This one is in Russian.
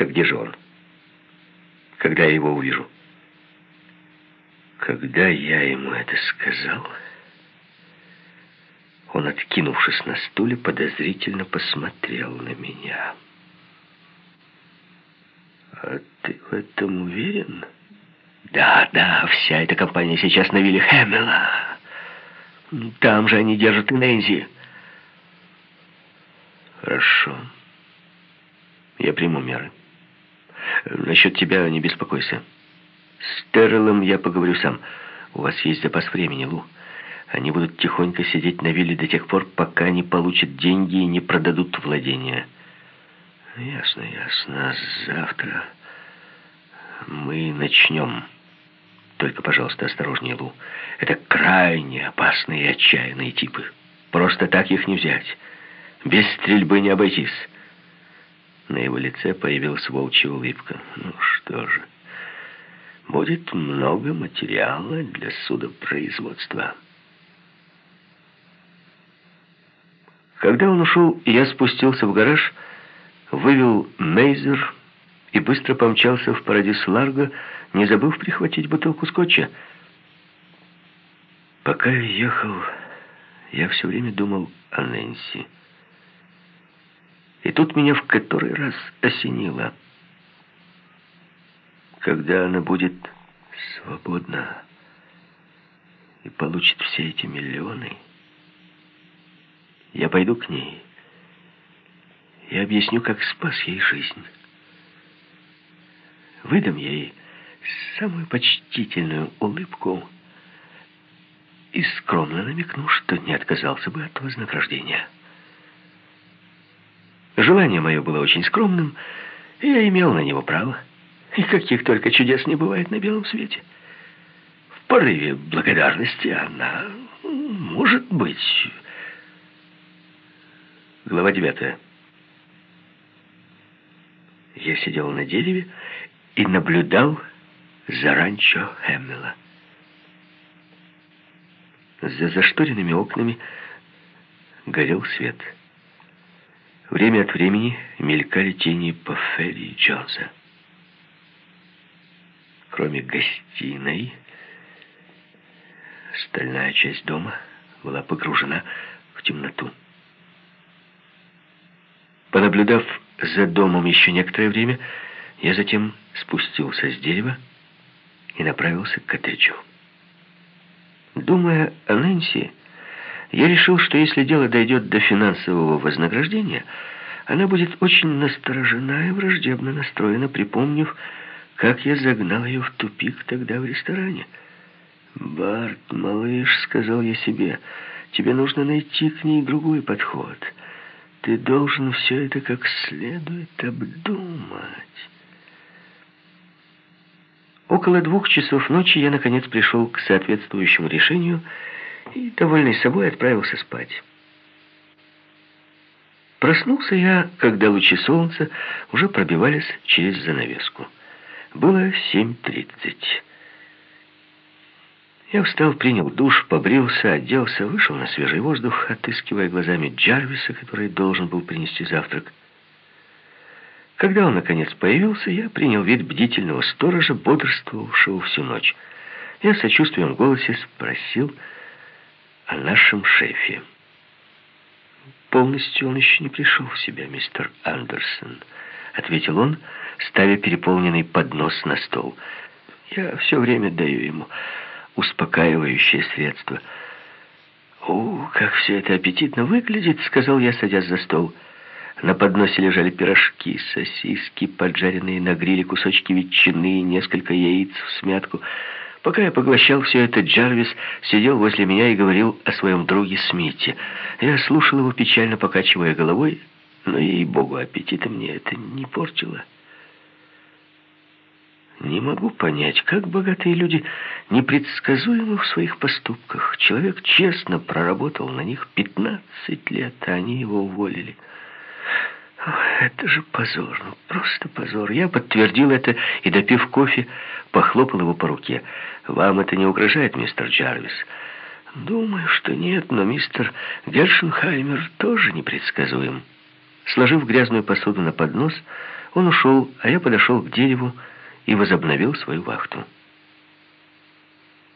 Так где же он? Когда я его увижу? Когда я ему это сказал, он, откинувшись на стуле, подозрительно посмотрел на меня. «А ты в этом уверен?» «Да, да, вся эта компания сейчас на вилле Хэмилла. Там же они держат и Нэнзи». «Хорошо. Я приму меры. Насчет тебя не беспокойся. С Террелом я поговорю сам. У вас есть запас времени, Лу. Они будут тихонько сидеть на вилле до тех пор, пока не получат деньги и не продадут владения». «Ясно, ясно. Завтра мы начнем». Только, пожалуйста, осторожнее, Лу. Это крайне опасные и отчаянные типы. Просто так их не взять. Без стрельбы не обойтись. На его лице появилась волчья улыбка. Ну что же, будет много материала для судопроизводства. Когда он ушел, я спустился в гараж, вывел Мейзер и быстро помчался в Парадис Ларго, не забыв прихватить бутылку скотча. Пока я ехал, я все время думал о Нэнси. И тут меня в который раз осенило. Когда она будет свободна и получит все эти миллионы, я пойду к ней и объясню, как спас ей жизнь. Выдам ей самую почтительную улыбку и скромно намекну, что не отказался бы от вознаграждения. Желание мое было очень скромным, и я имел на него право. И каких только чудес не бывает на белом свете. В порыве благодарности она, может быть... Глава девятая. Я сидел на дереве и наблюдал за ранчо Хэммела. За зашторенными окнами горел свет. Время от времени мелькали тени по Ферри Джонса. Кроме гостиной, стальная часть дома была погружена в темноту. Понаблюдав за домом еще некоторое время, я затем спустился с дерева и направился к коттеджу. Думая о Нэнси, я решил, что если дело дойдет до финансового вознаграждения, она будет очень насторожена и враждебно настроена, припомнив, как я загнал ее в тупик тогда в ресторане. «Барт, малыш», — сказал я себе, — «тебе нужно найти к ней другой подход. Ты должен все это как следует обдумать». Около двух часов ночи я, наконец, пришел к соответствующему решению и, довольный собой, отправился спать. Проснулся я, когда лучи солнца уже пробивались через занавеску. Было 7.30. Я встал, принял душ, побрился, оделся, вышел на свежий воздух, отыскивая глазами Джарвиса, который должен был принести завтрак. Когда он, наконец, появился, я принял вид бдительного сторожа, бодрствовавшего всю ночь. Я сочувствием в голосе спросил о нашем шефе. «Полностью он еще не пришел в себя, мистер Андерсон», — ответил он, ставя переполненный поднос на стол. «Я все время даю ему успокаивающее средство». «О, как все это аппетитно выглядит», — сказал я, садясь за стол. «Я на подносе лежали пирожки, сосиски, поджаренные на гриле кусочки ветчины, несколько яиц в смятку. Пока я поглощал все это, Джарвис сидел возле меня и говорил о своем друге Смите. Я слушал его, печально покачивая головой, но, ей-богу, аппетита мне это не портило. Не могу понять, как богатые люди непредсказуемы в своих поступках. Человек честно проработал на них 15 лет, а они его уволили. Это же позор, ну просто позор. Я подтвердил это и, допив кофе, похлопал его по руке. Вам это не угрожает, мистер Джарвис? Думаю, что нет, но мистер Гершенхаймер тоже непредсказуем. Сложив грязную посуду на поднос, Он ушел, а я подошел к дереву и возобновил свою вахту.